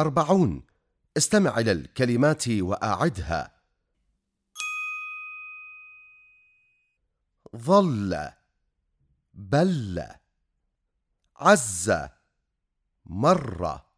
أربعون. استمع إلى الكلمات وأعدها. ظل بل عز مر.